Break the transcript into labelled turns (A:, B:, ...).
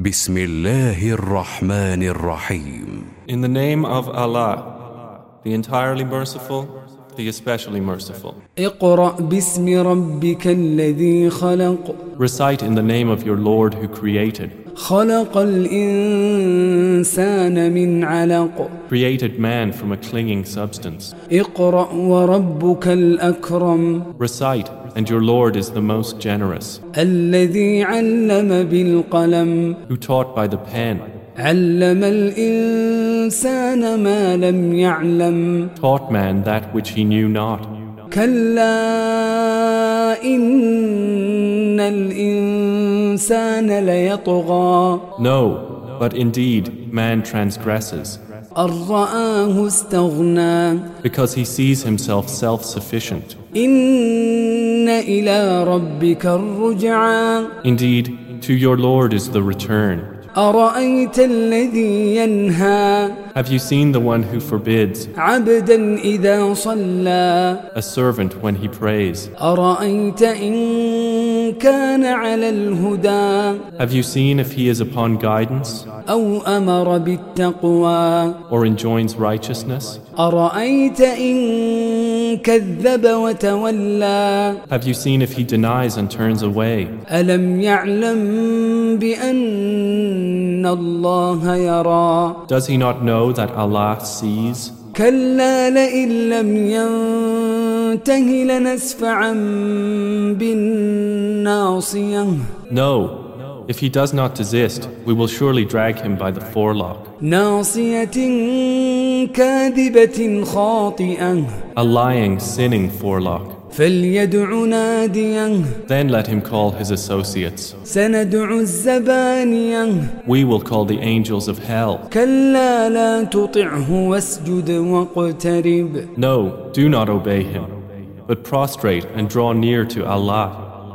A: بسم الله الرحمن الرحيم
B: In the name of Allah, the entirely merciful, the especially merciful.
C: اقرأ باسم ربك الذي خلق
B: Recite in the name of your Lord who created,
C: خلق الإنسان من علق
B: created man from a clinging substance.
C: اقرأ وربك الأكرم
B: Recite, and your Lord is the most generous. Who taught by the pen. Taught man that which he knew not. No, but indeed, man transgresses. Because he sees himself self sufficient. Indeed, to your Lord is the return. Have you seen the one who forbids a servant when he prays?
C: كان على الهدى
B: Have you seen if he is upon guidance
C: أو أمر بالتقوى
B: or enjoins righteousness?
C: أرأيت إن كذب وتولى
B: Have you seen if he denies and turns away?
C: ألم يعلم بأن الله يرى
B: Does he not know that Allah sees?
C: كلا لئن لم ينته لنسفعا بالناصية
B: No. If he does not desist, we will surely drag him by the forelock.
C: ناصية كاذبة خاطئة
B: A lying, sinning forelock.
C: فليدع ناديه
B: Then let him call his associates.
C: سندع الزبانية
B: We will call the angels of hell.
C: كلا لا تطعه واسجد واقترب
B: No, do not obey him, but prostrate and draw near to Allah.